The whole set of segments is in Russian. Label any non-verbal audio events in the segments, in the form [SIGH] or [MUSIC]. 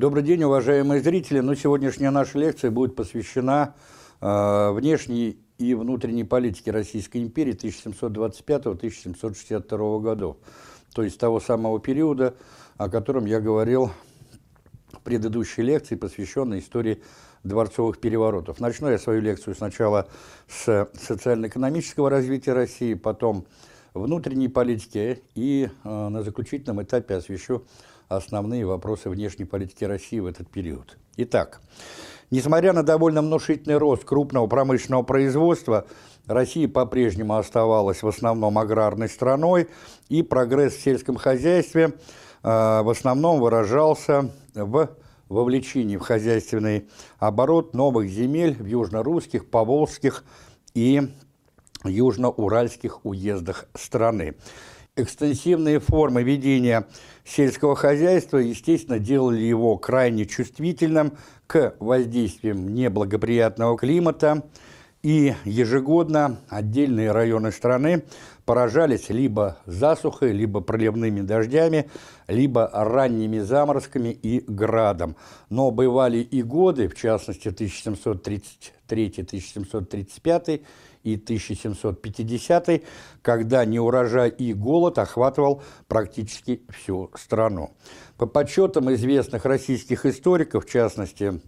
Добрый день, уважаемые зрители. Ну, сегодняшняя наша лекция будет посвящена э, внешней и внутренней политике Российской империи 1725-1762 годов, то есть того самого периода, о котором я говорил в предыдущей лекции, посвященной истории дворцовых переворотов. Начну я свою лекцию сначала с социально-экономического развития России, потом внутренней политики и э, на заключительном этапе освещу основные вопросы внешней политики России в этот период. Итак, несмотря на довольно внушительный рост крупного промышленного производства, Россия по-прежнему оставалась в основном аграрной страной, и прогресс в сельском хозяйстве э, в основном выражался в вовлечении в хозяйственный оборот новых земель в южно-русских, поволжских и южно-уральских уездах страны. Экстенсивные формы ведения сельского хозяйства, естественно, делали его крайне чувствительным к воздействиям неблагоприятного климата, и ежегодно отдельные районы страны поражались либо засухой, либо проливными дождями, либо ранними заморозками и градом. Но бывали и годы, в частности 1733-1735 и 1750, когда неурожай и голод охватывал практически всю страну. По подсчетам известных российских историков, в частности,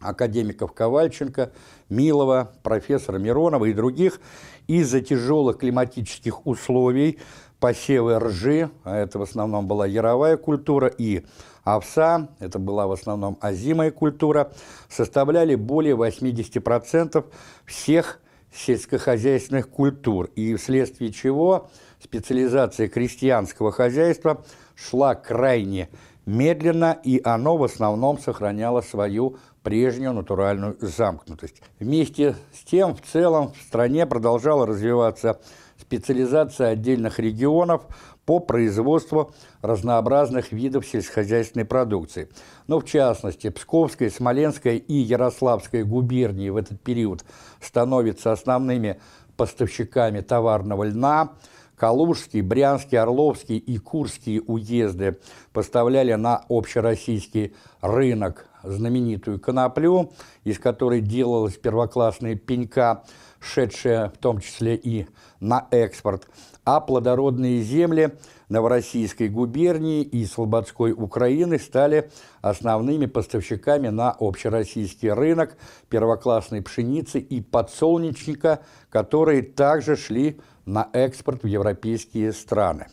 академиков Ковальченко, Милова, профессора Миронова и других, из-за тяжелых климатических условий посевы ржи, а это в основном была яровая культура, и овса, это была в основном озимая культура, составляли более 80% всех сельскохозяйственных культур, и вследствие чего специализация крестьянского хозяйства шла крайне медленно, и оно в основном сохраняло свою прежнюю натуральную замкнутость. Вместе с тем, в целом, в стране продолжала развиваться специализация отдельных регионов по производству разнообразных видов сельскохозяйственной продукции. Но в частности, Псковская, Смоленская и Ярославская губернии в этот период становятся основными поставщиками товарного льна, Калужский, Брянский, Орловский и Курские уезды поставляли на общероссийский рынок знаменитую коноплю, из которой делалась первоклассная пенька, шедшая в том числе и на экспорт, а плодородные земли Новороссийской губернии и Слободской Украины стали основными поставщиками на общероссийский рынок первоклассной пшеницы и подсолнечника, которые также шли на экспорт в европейские страны.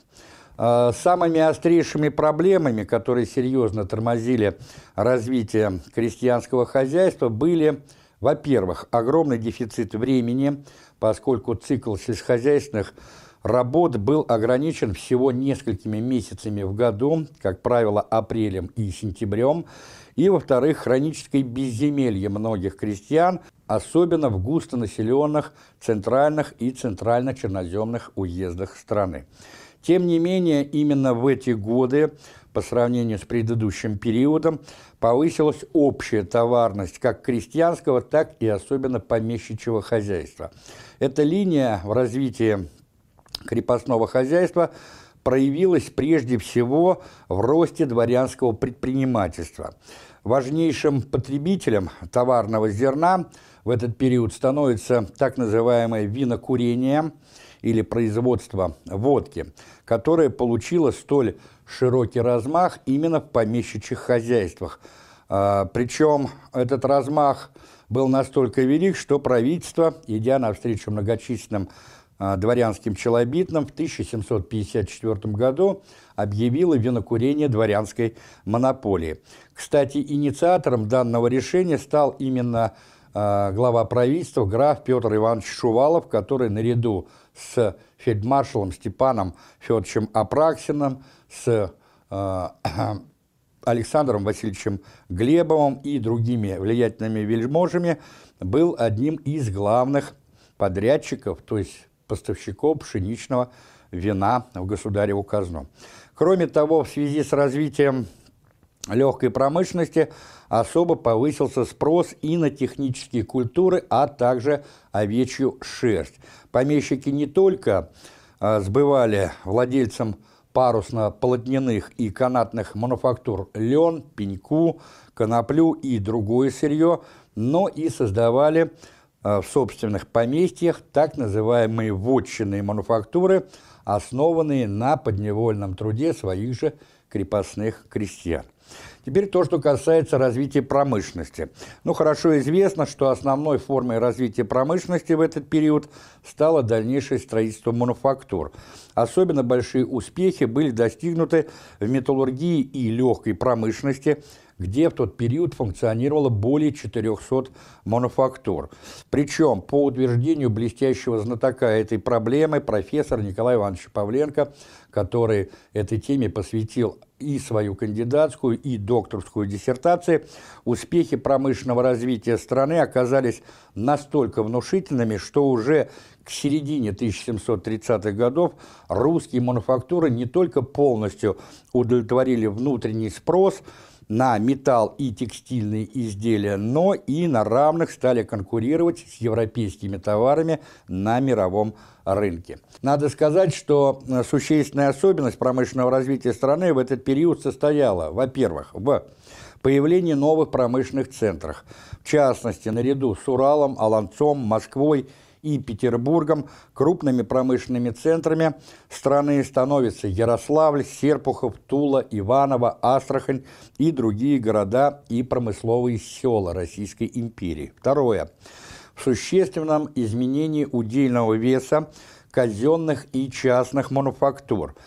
А, самыми острейшими проблемами, которые серьезно тормозили развитие крестьянского хозяйства, были, во-первых, огромный дефицит времени, поскольку цикл сельскохозяйственных работ был ограничен всего несколькими месяцами в году, как правило, апрелем и сентябрем, и, во-вторых, хроническое безземелье многих крестьян, особенно в густонаселенных центральных и центрально-черноземных уездах страны. Тем не менее, именно в эти годы, по сравнению с предыдущим периодом, повысилась общая товарность как крестьянского, так и особенно помещичьего хозяйства. Эта линия в развитии крепостного хозяйства проявилась прежде всего в росте дворянского предпринимательства. Важнейшим потребителем товарного зерна в этот период становится так называемое винокурение – или производства водки, которое получило столь широкий размах именно в помещичьих хозяйствах. А, причем этот размах был настолько велик, что правительство, идя навстречу многочисленным дворянским челобитным, в 1754 году объявило винокурение дворянской монополии. Кстати, инициатором данного решения стал именно а, глава правительства граф Петр Иванович Шувалов, который наряду с фельдмаршалом Степаном Федоровичем Апраксиным, с э, [CLEARS THROAT] Александром Васильевичем Глебовым и другими влиятельными вельможами был одним из главных подрядчиков, то есть поставщиков пшеничного вина в государеву казну. Кроме того, в связи с развитием легкой промышленности особо повысился спрос и на технические культуры, а также овечью шерсть. Помещики не только а, сбывали владельцам парусно-полотняных и канатных мануфактур лен, пеньку, коноплю и другое сырье, но и создавали в собственных поместьях так называемые вотчинные мануфактуры, основанные на подневольном труде своих же крепостных крестьян. Теперь то, что касается развития промышленности. Ну, хорошо известно, что основной формой развития промышленности в этот период стало дальнейшее строительство мануфактур. Особенно большие успехи были достигнуты в металлургии и легкой промышленности, где в тот период функционировало более 400 мануфактур. Причем, по утверждению блестящего знатока этой проблемы, профессора Николая Ивановича Павленко, который этой теме посвятил и свою кандидатскую, и докторскую диссертации, успехи промышленного развития страны оказались настолько внушительными, что уже к середине 1730-х годов русские мануфактуры не только полностью удовлетворили внутренний спрос на металл и текстильные изделия, но и на равных стали конкурировать с европейскими товарами на мировом рынке. Надо сказать, что существенная особенность промышленного развития страны в этот период состояла, во-первых, в появлении новых промышленных центров, в частности, наряду с Уралом, Аланцом, Москвой и Петербургом крупными промышленными центрами страны становятся Ярославль, Серпухов, Тула, Иваново, Астрахань и другие города и промысловые села Российской империи. Второе. В существенном изменении удельного веса казенных и частных мануфактур –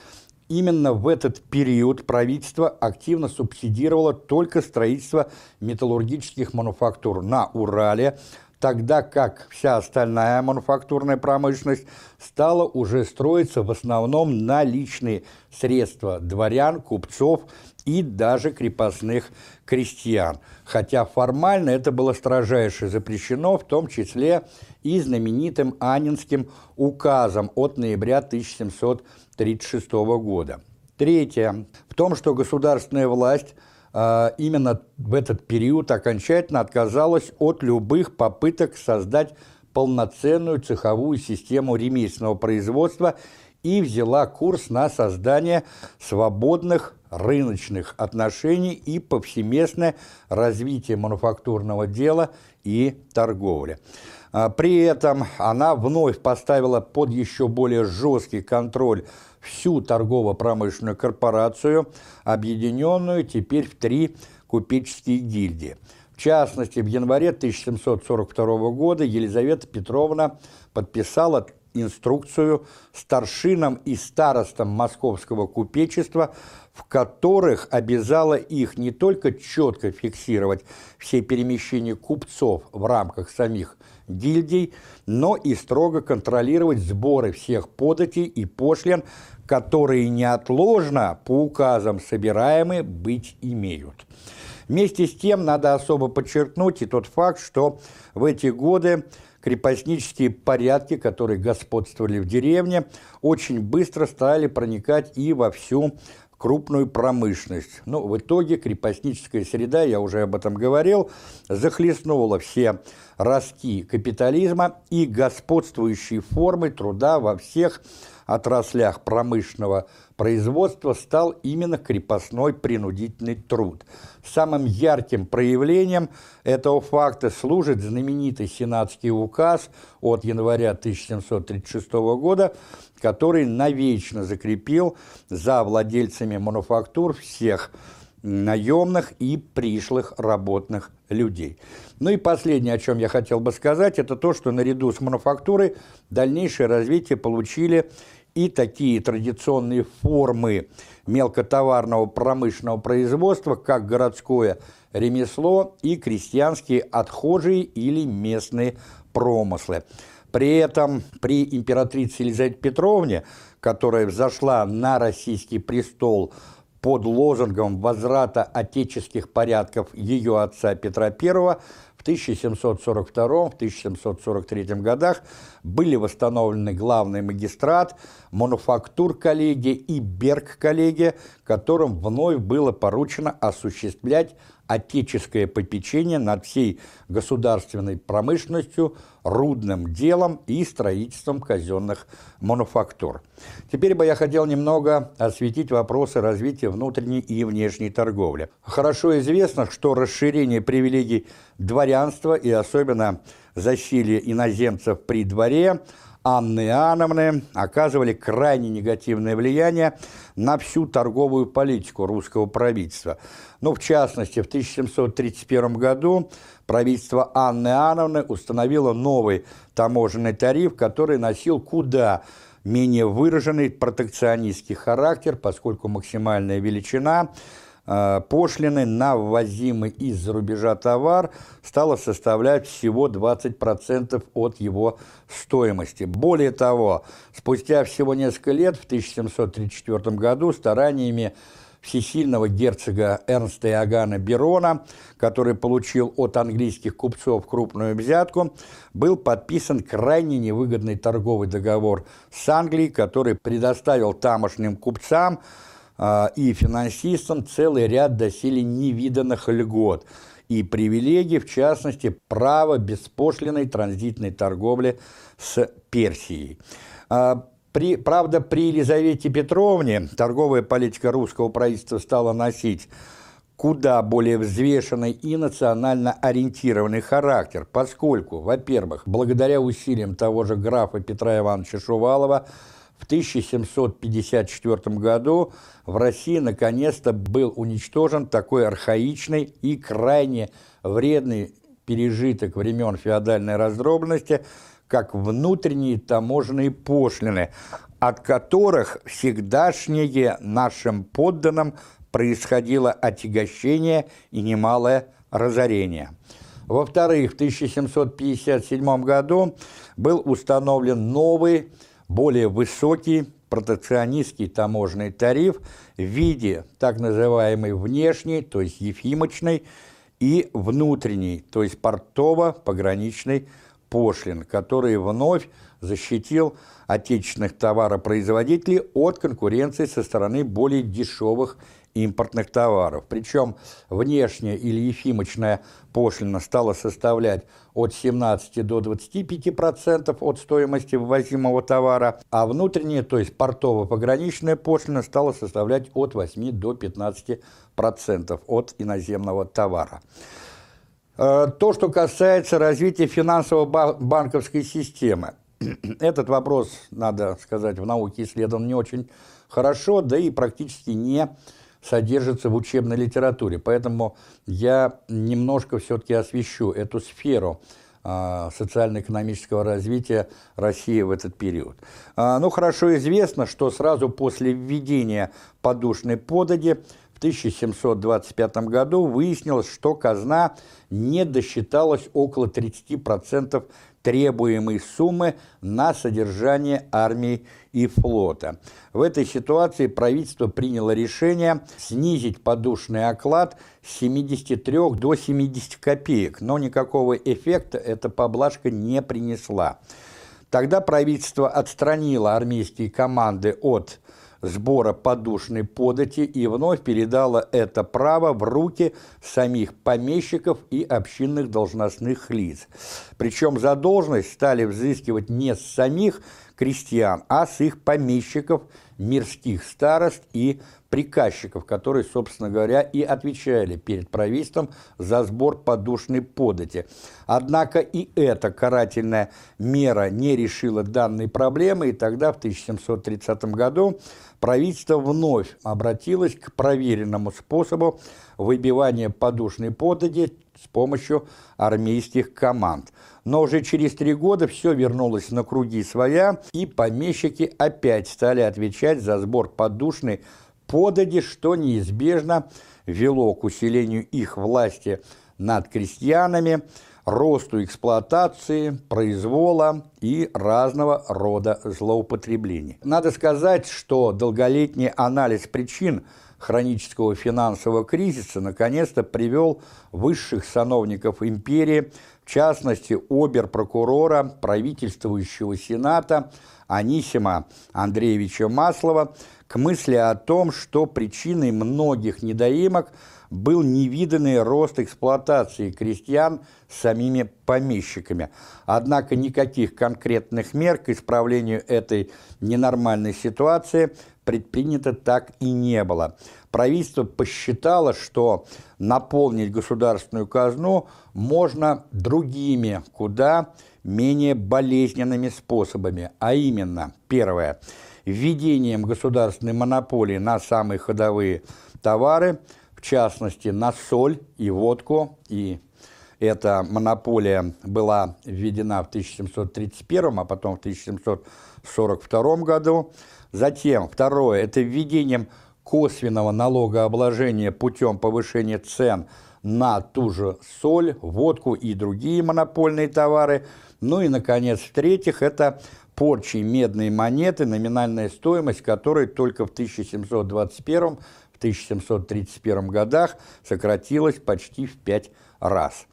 Именно в этот период правительство активно субсидировало только строительство металлургических мануфактур на Урале, тогда как вся остальная мануфактурная промышленность стала уже строиться в основном на личные средства дворян, купцов и даже крепостных крестьян, хотя формально это было строжайше запрещено, в том числе и знаменитым Анинским указом от ноября 1736 года. Третье. В том, что государственная власть – именно в этот период окончательно отказалась от любых попыток создать полноценную цеховую систему ремесленного производства и взяла курс на создание свободных рыночных отношений и повсеместное развитие мануфактурного дела и торговли. А, при этом она вновь поставила под еще более жесткий контроль всю торгово-промышленную корпорацию, объединенную теперь в три купеческие гильдии. В частности, в январе 1742 года Елизавета Петровна подписала инструкцию старшинам и старостам московского купечества, в которых обязала их не только четко фиксировать все перемещения купцов в рамках самих гильдий, но и строго контролировать сборы всех податей и пошлин, которые неотложно по указам собираемы быть имеют. Вместе с тем надо особо подчеркнуть и тот факт, что в эти годы крепостнические порядки, которые господствовали в деревне, очень быстро стали проникать и во всю крупную промышленность. Ну, в итоге крепостническая среда, я уже об этом говорил, захлестнула все ростки капитализма и господствующие формы труда во всех отраслях промышленного производства стал именно крепостной принудительный труд. Самым ярким проявлением этого факта служит знаменитый сенатский указ от января 1736 года, который навечно закрепил за владельцами мануфактур всех наемных и пришлых работных людей. Ну и последнее, о чем я хотел бы сказать, это то, что наряду с мануфактурой дальнейшее развитие получили и такие традиционные формы мелкотоварного промышленного производства, как городское ремесло и крестьянские отхожие или местные промыслы. При этом при императрице Елизавете Петровне, которая взошла на российский престол под лозунгом возврата отеческих порядков ее отца Петра I, в 1742-1743 годах были восстановлены главный магистрат, мануфактур-коллегия и берг-коллегия, которым вновь было поручено осуществлять отеческое попечение над всей государственной промышленностью, рудным делом и строительством казенных мануфактур. Теперь бы я хотел немного осветить вопросы развития внутренней и внешней торговли. Хорошо известно, что расширение привилегий дворянства и особенно засилие иноземцев при дворе – Анны Иоанновны оказывали крайне негативное влияние на всю торговую политику русского правительства. Ну, в частности, в 1731 году правительство Анны Иоанновны установило новый таможенный тариф, который носил куда менее выраженный протекционистский характер, поскольку максимальная величина – Э, пошлины на ввозимый из-за рубежа товар стала составлять всего 20% от его стоимости. Более того, спустя всего несколько лет, в 1734 году, стараниями всесильного герцога Эрнста Иоганна Берона, который получил от английских купцов крупную взятку, был подписан крайне невыгодный торговый договор с Англией, который предоставил тамошним купцам а, и финансистам целый ряд доселе невиданных льгот и привилегий, в частности, право беспошлиной транзитной торговли с Персией. При, правда, при Елизавете Петровне торговая политика русского правительства стала носить куда более взвешенный и национально ориентированный характер, поскольку, во-первых, благодаря усилиям того же графа Петра Ивановича Шувалова, в 1754 году в России наконец-то был уничтожен такой архаичный и крайне вредный пережиток времен феодальной раздробности, как внутренние таможенные пошлины, от которых всегдашнее нашим подданным происходило отягощение и немалое разорение. Во-вторых, в 1757 году был установлен новый более высокий протекционистский таможенный тариф в виде так называемой внешней, то есть ефимочной, и внутренней, то есть портово-пограничной пошлин, который вновь защитил отечественных товаропроизводителей от конкуренции со стороны более дешевых импортных товаров. Причем внешняя или ефимочная пошлина стала составлять от 17 до 25% от стоимости ввозимого товара, а внутренняя, то есть портово-пограничная пошлина стала составлять от 8 до 15% от иноземного товара. Э, то, что касается развития финансово-банковской системы. [CLEARS THROAT] Этот вопрос, надо сказать, в науке исследован не очень хорошо, да и практически не содержится в учебной литературе. Поэтому я немножко все-таки освещу эту сферу а, социально-экономического развития России в этот период. А, ну, хорошо известно, что сразу после введения подушной подати 1725 году выяснилось, что казна не досчиталась около 30% требуемой суммы на содержание армии и флота. В этой ситуации правительство приняло решение снизить подушный оклад с 73 до 70 копеек, но никакого эффекта эта поблажка не принесла. Тогда правительство отстранило армейские команды от сбора подушной подати и вновь передала это право в руки самих помещиков и общинных должностных лиц. Причем задолженность стали взыскивать не с самих крестьян, а с их помещиков, мирских старост и приказчиков, которые, собственно говоря, и отвечали перед правительством за сбор подушной подати. Однако и эта карательная мера не решила данной проблемы, и тогда, в 1730 году, правительство вновь обратилось к проверенному способу выбивания подушной подати с помощью армейских команд. Но уже через три года все вернулось на круги своя, и помещики опять стали отвечать за сбор подушной подати, что неизбежно вело к усилению их власти над крестьянами, росту эксплуатации, произвола и разного рода злоупотреблений. Надо сказать, что долголетний анализ причин хронического финансового кризиса наконец-то привел высших сановников империи, в частности, обер-прокурора правительствующего Сената Анисима Андреевича Маслова, к мысли о том, что причиной многих недоимок был невиданный рост эксплуатации крестьян самими помещиками. Однако никаких конкретных мер к исправлению этой ненормальной ситуации предпринято так и не было. Правительство посчитало, что наполнить государственную казну можно другими, куда менее болезненными способами, а именно, первое – введением государственной монополии на самые ходовые товары, в частности, на соль и водку, и эта монополия была введена в 1731, а потом в 1742 году. Затем, второе, это введением косвенного налогообложения путем повышения цен на ту же соль, водку и другие монопольные товары. Ну и, наконец, в-третьих, это порчи медной монеты, номинальная стоимость которой только в 1721 в 1731 годах сократилась почти в пять раз.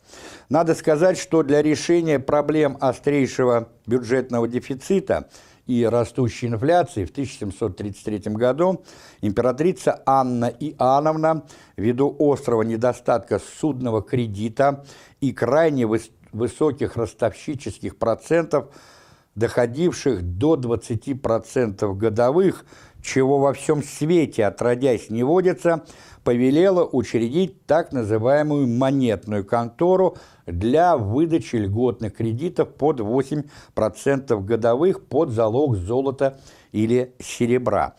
Надо сказать, что для решения проблем острейшего бюджетного дефицита и растущей инфляции в 1733 году императрица Анна Иоанновна, ввиду острого недостатка судного кредита и крайне высоких ростовщических процентов – доходивших до 20% годовых, чего во всем свете отродясь не водится, повелела учредить так называемую монетную контору для выдачи льготных кредитов под 8% годовых под залог золота или серебра.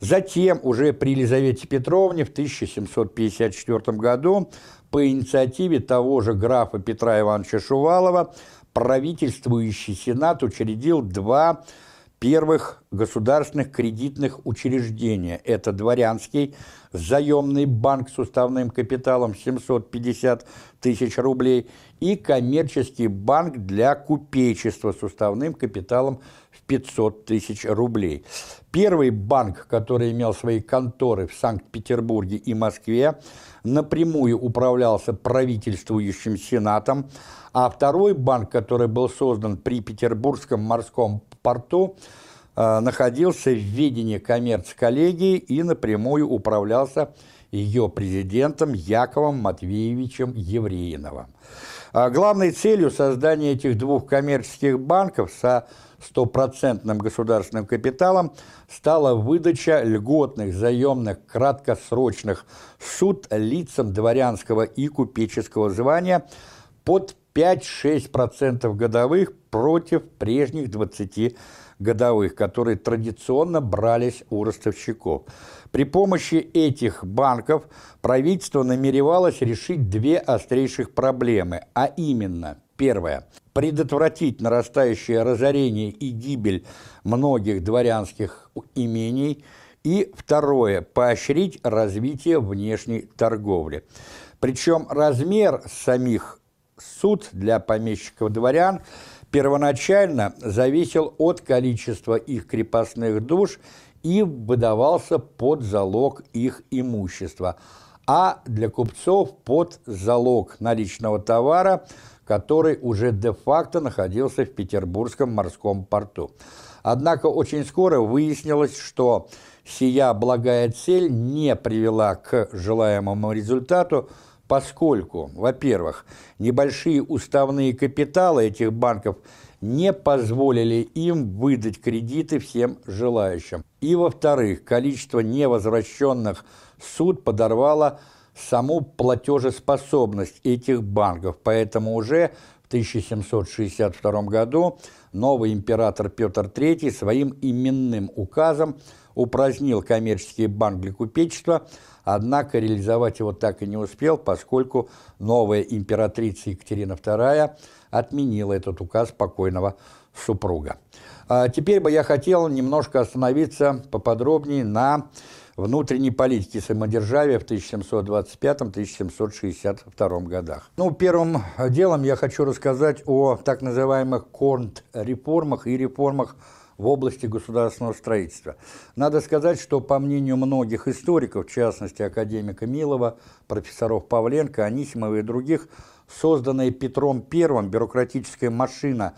Затем, уже при Елизавете Петровне в 1754 году, по инициативе того же графа Петра Ивановича Шувалова, правительствующий Сенат учредил два первых государственных кредитных учреждения. Это Дворянский заемный банк с уставным капиталом 750 тысяч рублей и коммерческий банк для купечества с уставным капиталом в 500 тысяч рублей. Первый банк, который имел свои конторы в Санкт-Петербурге и Москве, напрямую управлялся правительствующим Сенатом, а второй банк, который был создан при Петербургском морском порту, э, находился в ведении коммерц-коллегии и напрямую управлялся ее президентом Яковом Матвеевичем Евреиновым. А главной целью создания этих двух коммерческих банков со стопроцентным государственным капиталом стала выдача льготных заемных краткосрочных суд лицам дворянского и купеческого звания под 5-6% годовых против прежних 20 годовых, которые традиционно брались у ростовщиков. При помощи этих банков правительство намеревалось решить две острейших проблемы, а именно, первое – предотвратить нарастающее разорение и гибель многих дворянских имений, и второе – поощрить развитие внешней торговли. Причем размер самих суд для помещиков-дворян первоначально зависел от количества их крепостных душ и выдавался под залог их имущества, а для купцов под залог наличного товара, который уже де-факто находился в Петербургском морском порту. Однако очень скоро выяснилось, что сия благая цель не привела к желаемому результату, поскольку, во-первых, небольшие уставные капиталы этих банков не позволили им выдать кредиты всем желающим. И, во-вторых, количество невозвращенных суд подорвало саму платежеспособность этих банков, поэтому уже в 1762 году новый император Петр III своим именным указом упразднил коммерческий банк для купечества, однако реализовать его так и не успел, поскольку новая императрица Екатерина II отменила этот указ покойного супруга. А теперь бы я хотел немножко остановиться поподробнее на внутренней политике самодержавия в 1725-1762 годах. Ну, первым делом я хочу рассказать о так называемых конт-реформах и реформах в области государственного строительства. Надо сказать, что по мнению многих историков, в частности академика Милова, профессоров Павленко, Анисимова и других, созданная Петром I бюрократическая машина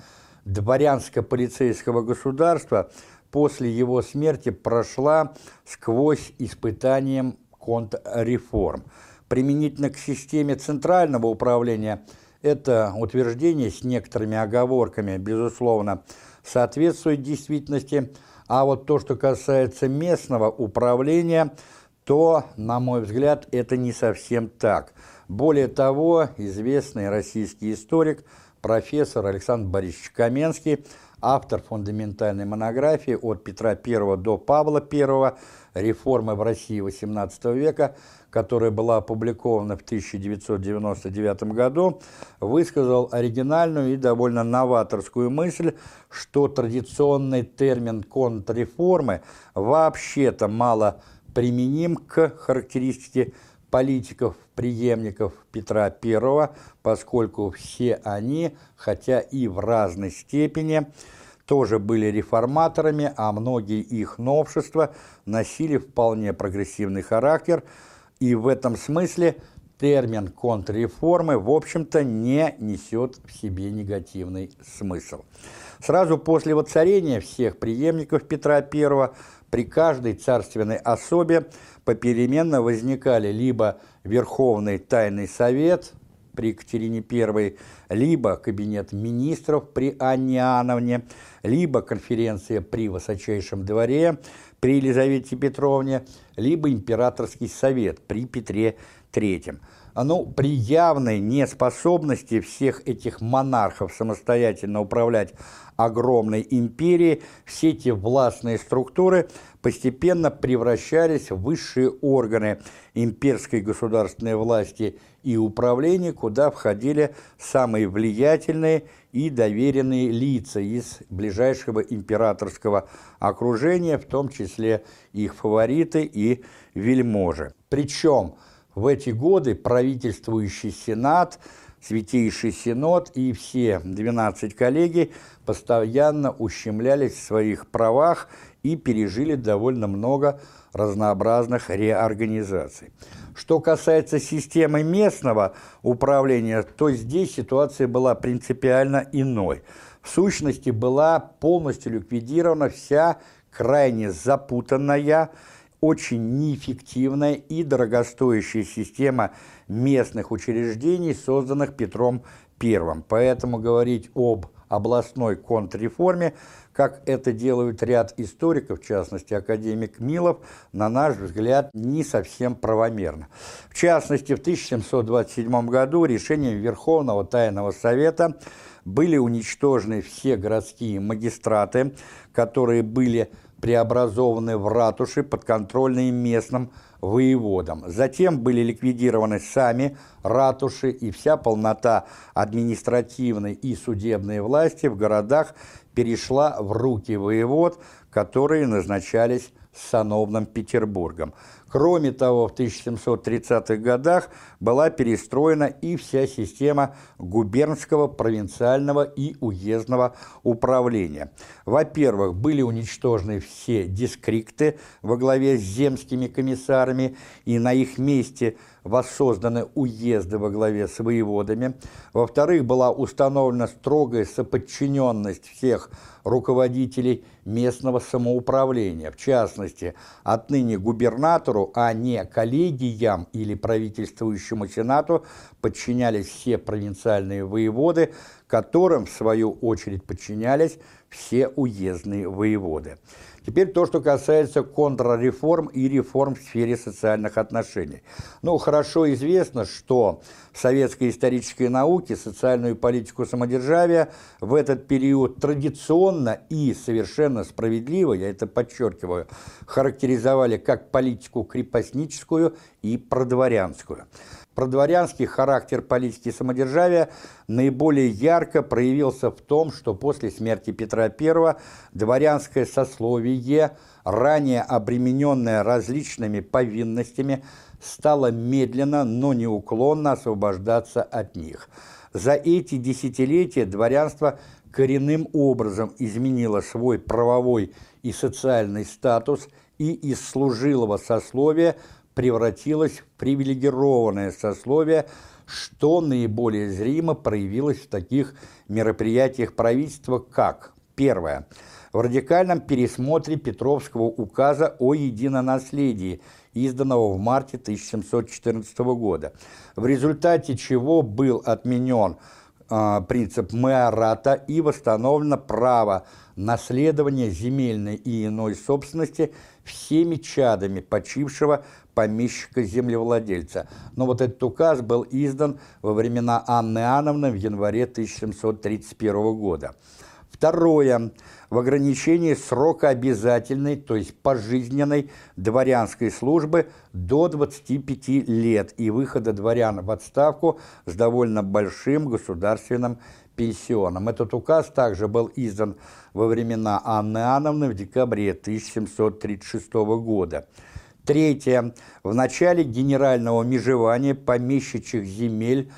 дворянско-полицейского государства после его смерти прошла сквозь испытанием контрреформ. Применительно к системе центрального управления это утверждение с некоторыми оговорками, безусловно, соответствует действительности, а вот то, что касается местного управления, то, на мой взгляд, это не совсем так. Более того, известный российский историк, профессор Александр Борисович Каменский, автор фундаментальной монографии «От Петра I до Павла I. Реформы в России XVIII века», которая была опубликована в 1999 году, высказал оригинальную и довольно новаторскую мысль, что традиционный термин контрреформы вообще-то мало применим к характеристике политиков, преемников Петра I, поскольку все они, хотя и в разной степени, тоже были реформаторами, а многие их новшества носили вполне прогрессивный характер, и в этом смысле термин контрреформы, в общем-то, не несет в себе негативный смысл. Сразу после воцарения всех преемников Петра I при каждой царственной особе попеременно возникали либо Верховный Тайный Совет при Екатерине I, либо Кабинет министров при Анне Иоанновне, либо конференция при Высочайшем дворе при Елизавете Петровне, либо Императорский совет при Петре III. Ну, при явной неспособности всех этих монархов самостоятельно управлять огромной империей, все эти властные структуры постепенно превращались в высшие органы имперской государственной власти и управления, куда входили самые влиятельные и доверенные лица из ближайшего императорского окружения, в том числе их фавориты и вельможи. Причем в эти годы правительствующий сенат – Святейший Синод и все 12 коллегий постоянно ущемлялись в своих правах и пережили довольно много разнообразных реорганизаций. Что касается системы местного управления, то здесь ситуация была принципиально иной. В сущности, была полностью ликвидирована вся крайне запутанная, очень неэффективная и дорогостоящая система местных учреждений, созданных Петром I. Поэтому говорить об областной контрреформе, как это делают ряд историков, в частности академик Милов, на наш взгляд, не совсем правомерно. В частности, в 1727 году решением Верховного Тайного Совета были уничтожены все городские магистраты, которые были преобразованы в ратуши, подконтрольные местным воеводам. Затем были ликвидированы сами ратуши и вся полнота административной и судебной власти в городах перешла в руки воевод, которые назначались сановным Петербургом. Кроме того, в 1730-х годах была перестроена и вся система губернского, провинциального и уездного управления. Во-первых, были уничтожены все дискрикты во главе с земскими комиссарами, и на их месте воссозданы уезды во главе с воеводами. Во-вторых, была установлена строгая соподчиненность всех руководителей местного самоуправления, в частности, отныне губернатору, а не коллегиям или правительствующему сенату подчинялись все провинциальные воеводы, которым, в свою очередь, подчинялись все уездные воеводы. Теперь то, что касается контрреформ и реформ в сфере социальных отношений. Ну, хорошо известно, что в советской исторической науке социальную политику самодержавия в этот период традиционно и совершенно справедливо, я это подчеркиваю, характеризовали как политику крепостническую и продворянскую. Продворянский характер политики самодержавия наиболее ярко проявился в том, что после смерти Петра I дворянское сословие, ранее обремененное различными повинностями, стало медленно, но неуклонно освобождаться от них. За эти десятилетия дворянство коренным образом изменило свой правовой и социальный статус и из служилого сословия – превратилось в привилегированное сословие, что наиболее зримо проявилось в таких мероприятиях правительства, как Первое. в радикальном пересмотре Петровского указа о единонаследии, изданного в марте 1714 года, в результате чего был отменен э, принцип майората и восстановлено право наследования земельной и иной собственности всеми чадами почившего помещика-землевладельца. Но вот этот указ был издан во времена Анны Иоанновны в январе 1731 года. Второе. В ограничении срока обязательной, то есть пожизненной дворянской службы до 25 лет и выхода дворян в отставку с довольно большим государственным пенсионом. Этот указ также был издан во времена Анны Иоанновны в декабре 1736 года. Третье. В начале генерального межевания помещичьих земель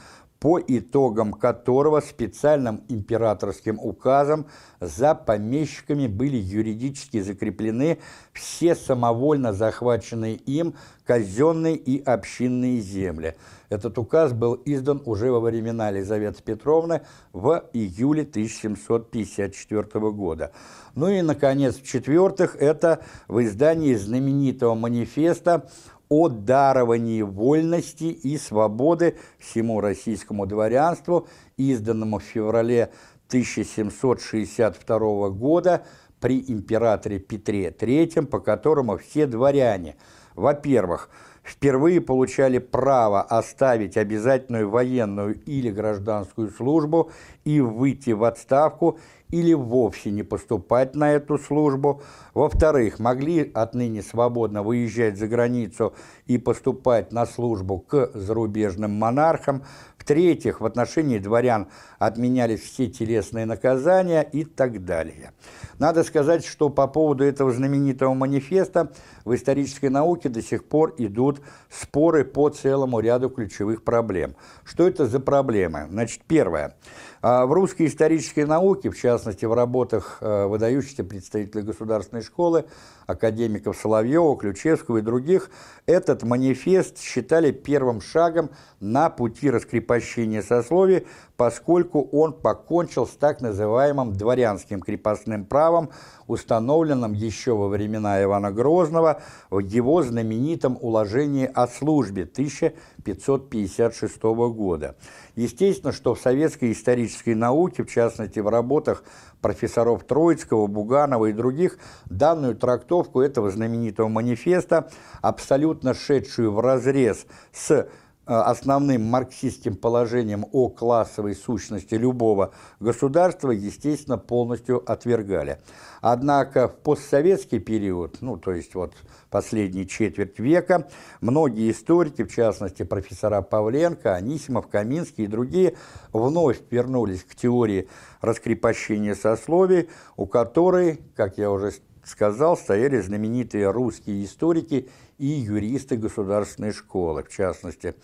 по итогам которого специальным императорским указом за помещиками были юридически закреплены все самовольно захваченные им казенные и общинные земли. Этот указ был издан уже во времена Елизаветы Петровны в июле 1754 года. Ну и, наконец, в-четвертых, это в издании знаменитого манифеста о даровании вольности и свободы всему российскому дворянству, изданному в феврале 1762 года при императоре Петре III, по которому все дворяне, во-первых, впервые получали право оставить обязательную военную или гражданскую службу и выйти в отставку или вовсе не поступать на эту службу. Во-вторых, могли отныне свободно выезжать за границу и поступать на службу к зарубежным монархам. В-третьих, в отношении дворян отменялись все телесные наказания и так далее. Надо сказать, что по поводу этого знаменитого манифеста в исторической науке до сих пор идут споры по целому ряду ключевых проблем. Что это за проблемы? Значит, первое – в русской исторической науке, в частности в работах э, выдающихся представителей государственной школы, академиков Соловьева, Ключевского и других, этот манифест считали первым шагом на пути раскрепощения сословий, поскольку он покончил с так называемым дворянским крепостным правом, установленным еще во времена Ивана Грозного в его знаменитом уложении о службе 1556 года. Естественно, что в советской исторической науке, в частности в работах профессоров Троицкого, Буганова и других, данную трактовку этого знаменитого манифеста, абсолютно шедшую в разрез с основным марксистским положением о классовой сущности любого государства, естественно, полностью отвергали. Однако в постсоветский период, ну, то есть вот последний четверть века, многие историки, в частности, профессора Павленко, Анисимов, Каминский и другие, вновь вернулись к теории раскрепощения сословий, у которой, как я уже сказал, стояли знаменитые русские историки и юристы государственной школы, в частности,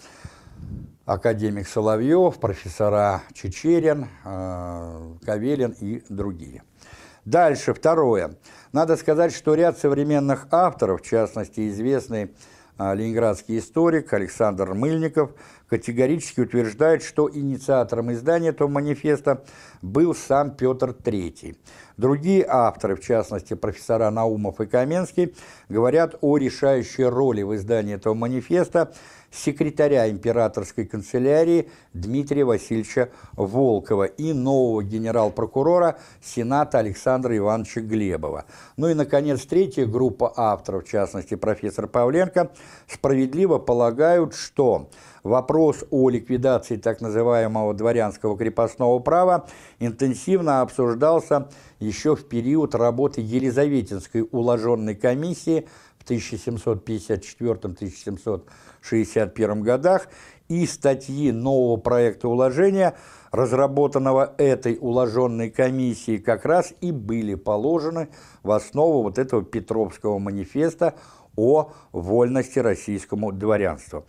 академик Соловьев, профессора Чечерин, э, Кавелин и другие. Дальше, второе. Надо сказать, что ряд современных авторов, в частности, известный ленинградский историк Александр Мыльников, категорически утверждает, что инициатором издания этого манифеста был сам Петр III. Другие авторы, в частности профессора Наумов и Каменский, говорят о решающей роли в издании этого манифеста секретаря императорской канцелярии Дмитрия Васильевича Волкова и нового генерал-прокурора Сената Александра Ивановича Глебова. Ну и, наконец, третья группа авторов, в частности профессор Павленко, справедливо полагают, что вопрос о ликвидации так называемого дворянского крепостного права интенсивно обсуждался еще в период работы Елизаветинской уложенной комиссии 1754-1761 годах и статьи нового проекта уложения, разработанного этой уложенной комиссией, как раз и были положены в основу вот этого Петровского манифеста о вольности российскому дворянству.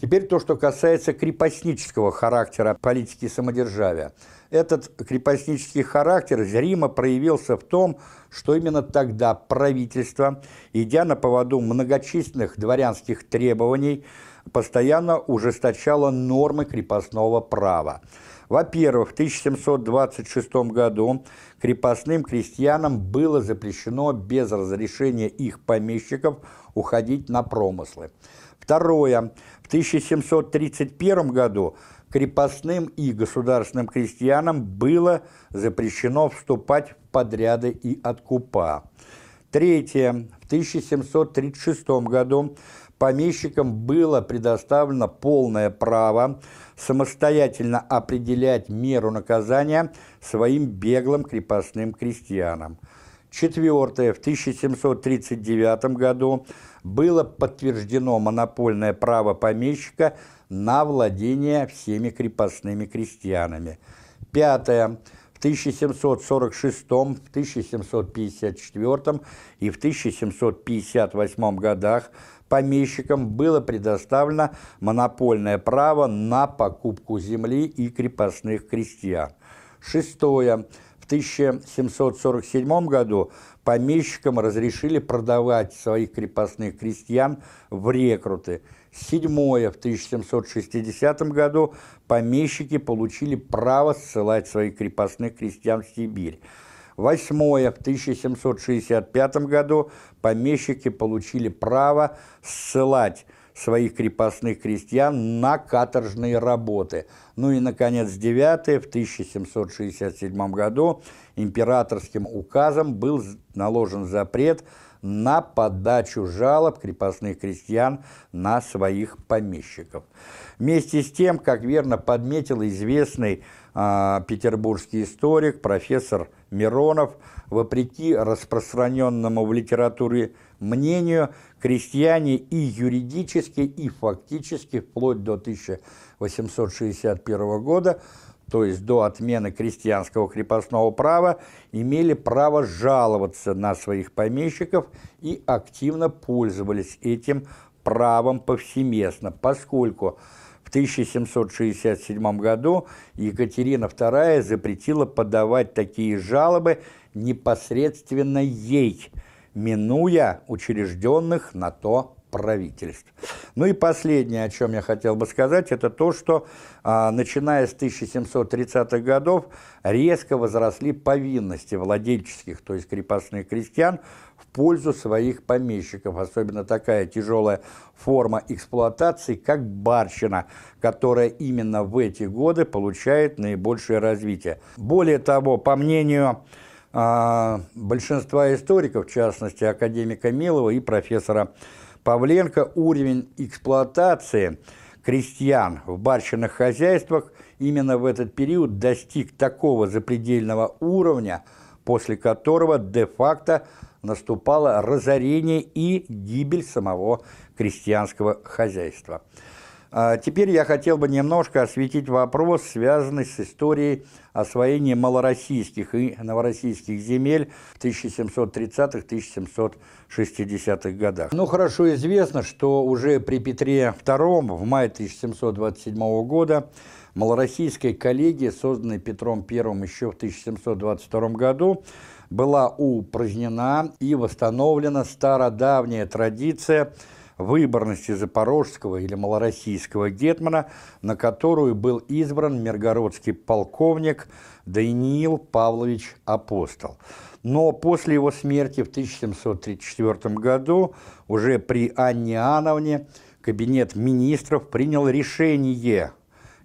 Теперь то, что касается крепостнического характера политики самодержавия. Этот крепостнический характер зримо проявился в том, что именно тогда правительство, идя на поводу многочисленных дворянских требований, постоянно ужесточало нормы крепостного права. Во-первых, в 1726 году крепостным крестьянам было запрещено без разрешения их помещиков уходить на промыслы. Второе. В 1731 году крепостным и государственным крестьянам было запрещено вступать в подряды и откупа. Третье. В 1736 году помещикам было предоставлено полное право самостоятельно определять меру наказания своим беглым крепостным крестьянам. Четвертое. В 1739 году было подтверждено монопольное право помещика на владение всеми крепостными крестьянами. Пятое. В 1746, в 1754 и в 1758 годах помещикам было предоставлено монопольное право на покупку земли и крепостных крестьян. Шестое. В 1747 году помещикам разрешили продавать своих крепостных крестьян в рекруты. Седьмое. В 1760 году помещики получили право ссылать своих крепостных крестьян в Сибирь. Восьмое. В 1765 году помещики получили право ссылать своих крепостных крестьян на каторжные работы. Ну и, наконец, девятое. В 1767 году императорским указом был наложен запрет на подачу жалоб крепостных крестьян на своих помещиков. Вместе с тем, как верно подметил известный э, петербургский историк, профессор Миронов, вопреки распространенному в литературе мнению, крестьяне и юридически, и фактически, вплоть до 1861 года, то есть до отмены крестьянского крепостного права, имели право жаловаться на своих помещиков и активно пользовались этим правом повсеместно, поскольку в 1767 году Екатерина II запретила подавать такие жалобы непосредственно ей, минуя учрежденных на то правительств. Ну и последнее, о чем я хотел бы сказать, это то, что а, начиная с 1730-х годов резко возросли повинности владельческих, то есть крепостных крестьян, в пользу своих помещиков, особенно такая тяжелая форма эксплуатации, как барщина, которая именно в эти годы получает наибольшее развитие. Более того, по мнению большинства историков, в частности академика Милова и профессора Павленко уровень эксплуатации крестьян в барщинных хозяйствах именно в этот период достиг такого запредельного уровня, после которого де-факто наступало разорение и гибель самого крестьянского хозяйства. А теперь я хотел бы немножко осветить вопрос, связанный с историей освоения малороссийских и новороссийских земель в 1730-1760-х годах. Ну, хорошо известно, что уже при Петре II в мае 1727 года малороссийская коллегия, созданная Петром I еще в 1722 году, была упразднена и восстановлена стародавняя традиция – выборности запорожского или малороссийского гетмана, на которую был избран миргородский полковник Даниил Павлович Апостол. Но после его смерти в 1734 году, уже при Анне Ановне, кабинет министров принял решение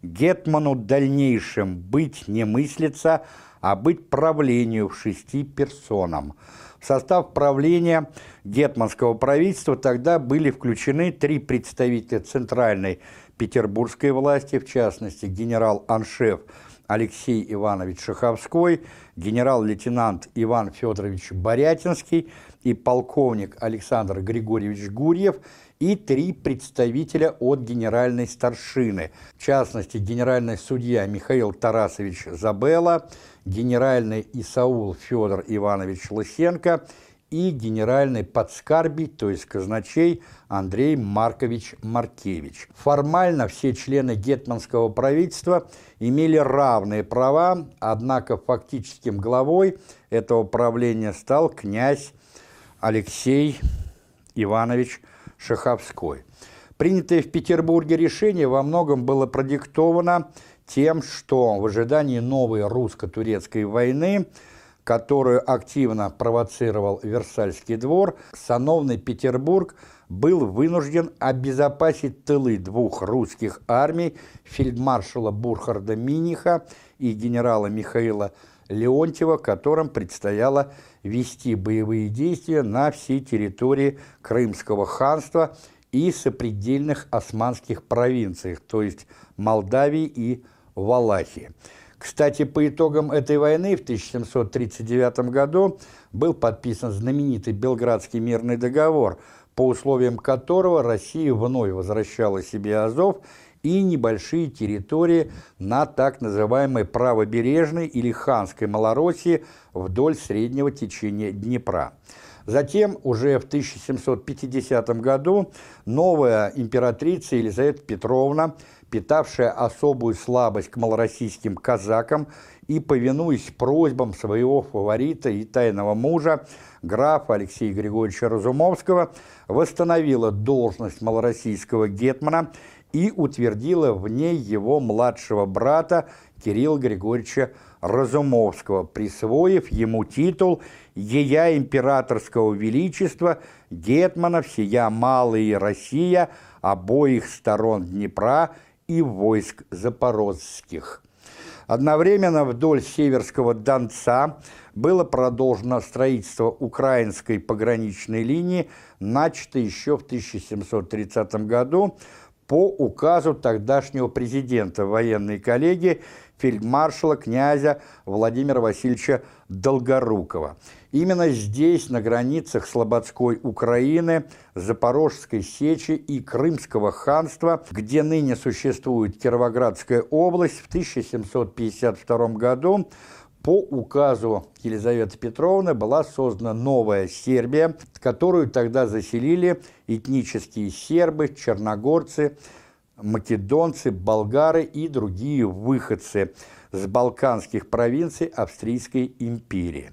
Гетману дальнейшем быть не мыслится, а быть правлению в шести персонам – состав правления гетманского правительства. Тогда были включены три представителя центральной петербургской власти, в частности генерал-аншеф Алексей Иванович Шаховской, генерал-лейтенант Иван Федорович Борятинский и полковник Александр Григорьевич Гурьев и три представителя от генеральной старшины, в частности генеральный судья Михаил Тарасович Забелла, генеральный Исаул Федор Иванович Лысенко и генеральный подскарбий, то есть казначей Андрей Маркович Маркевич. Формально все члены гетманского правительства имели равные права, однако фактическим главой этого правления стал князь Алексей Иванович Шаховской. Принятое в Петербурге решение во многом было продиктовано тем, что в ожидании новой русско-турецкой войны, которую активно провоцировал Версальский двор, сановный Петербург был вынужден обезопасить тылы двух русских армий фельдмаршала Бурхарда Миниха и генерала Михаила Леонтьева, которым предстояло вести боевые действия на всей территории Крымского ханства и сопредельных османских провинциях, то есть Молдавии и Валахии. Кстати, по итогам этой войны в 1739 году был подписан знаменитый Белградский мирный договор, по условиям которого Россия вновь возвращала себе Азов и небольшие территории на так называемой правобережной или ханской Малороссии вдоль среднего течения Днепра. Затем, уже в 1750 году, новая императрица Елизавета Петровна, питавшая особую слабость к малороссийским казакам и повинуясь просьбам своего фаворита и тайного мужа, графа Алексея Григорьевича Разумовского, восстановила должность малороссийского гетмана и утвердила в ней его младшего брата Кирилла Григорьевича Разумовского, присвоив ему титул «Ея императорского величества, гетмана всея Малая Россия, обоих сторон Днепра и войск запорожских». Одновременно вдоль Северского Донца было продолжено строительство украинской пограничной линии, начатой еще в 1730 году по указу тогдашнего президента военной коллегии фельдмаршала князя Владимира Васильевича Долгорукова. Именно здесь, на границах Слободской Украины, Запорожской Сечи и Крымского ханства, где ныне существует Кировоградская область, в 1752 году по указу Елизаветы Петровны была создана новая Сербия, которую тогда заселили этнические сербы, черногорцы, македонцы, болгары и другие выходцы с балканских провинций Австрийской империи.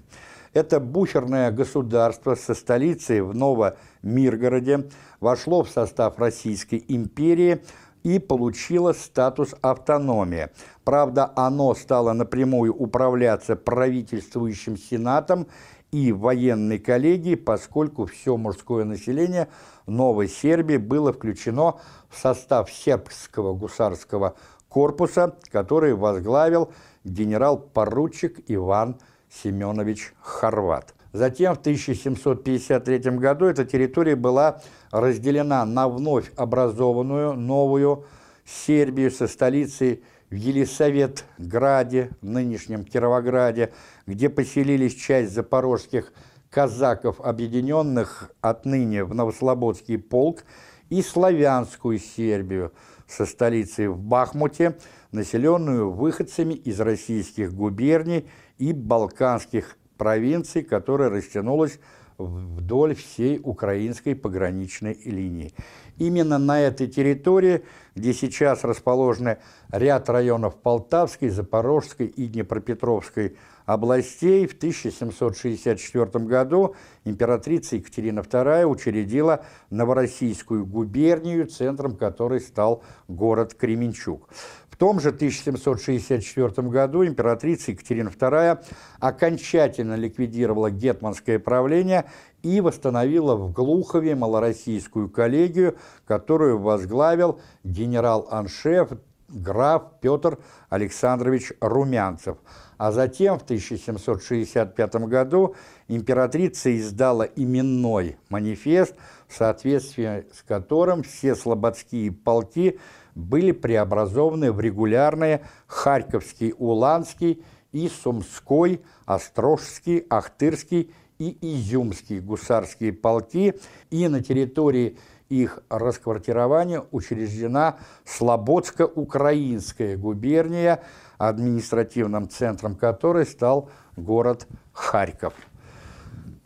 Это буферное государство со столицей в Новомиргороде вошло в состав Российской империи – и получило статус автономии. Правда, оно стало напрямую управляться правительствующим сенатом и военной коллегией, поскольку все мужское население Новой Сербии было включено в состав сербского гусарского корпуса, который возглавил генерал-поручик Иван Семенович Хорват. Затем в 1753 году эта территория была разделена на вновь образованную новую Сербию со столицей в Елисаветграде, нынешнем Кировограде, где поселились часть запорожских казаков, объединенных отныне в Новослободский полк, и славянскую Сербию со столицей в Бахмуте, населенную выходцами из российских губерний и балканских провинций, которая растянулась вдоль всей украинской пограничной линии. Именно на этой территории, где сейчас расположены ряд районов Полтавской, Запорожской и Днепропетровской областей, в 1764 году императрица Екатерина II учредила Новороссийскую губернию, центром которой стал город Кременчуг. В том же 1764 году императрица Екатерина II окончательно ликвидировала гетманское правление и восстановила в Глухове малороссийскую коллегию, которую возглавил генерал-аншеф граф Петр Александрович Румянцев. А затем в 1765 году императрица издала именной манифест, в соответствии с которым все слободские полки – были преобразованы в регулярные Харьковский, Уланский и Сумской, Острожский, Ахтырский и Изюмский гусарские полки, и на территории их расквартирования учреждена Слободско-Украинская губерния, административным центром которой стал город Харьков.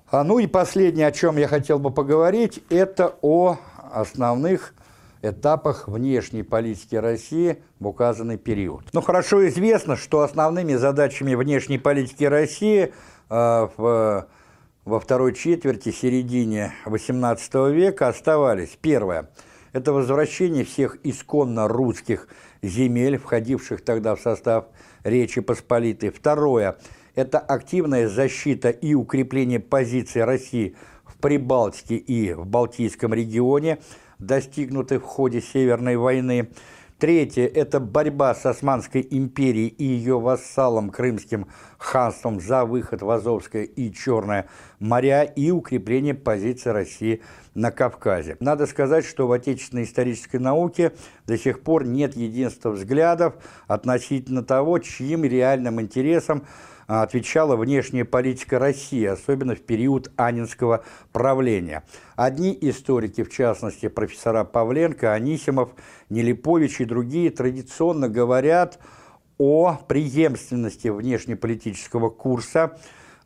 А ну и последнее, о чем я хотел бы поговорить, это о основных этапах внешней политики России в указанный период. Ну, хорошо известно, что основными задачами внешней политики России э, в, во второй четверти, середине XVIII века оставались. Первое – Это возвращение всех исконно русских земель, входивших тогда в состав Речи Посполитой. Второе – это активная защита и укрепление позиций России в Прибалтике и в Балтийском регионе, достигнутых в ходе Северной войны. Третье – это борьба с Османской империей и ее вассалом Крымским ханством за выход в Азовское и Черное моря и укрепление позиций России на Кавказе. Надо сказать, что в отечественной исторической науке до сих пор нет единства взглядов относительно того, чьим реальным интересам отвечала внешняя политика России, особенно в период Анинского правления. Одни историки, в частности профессора Павленко, Анисимов, Нелипович и другие, традиционно говорят о преемственности внешнеполитического курса,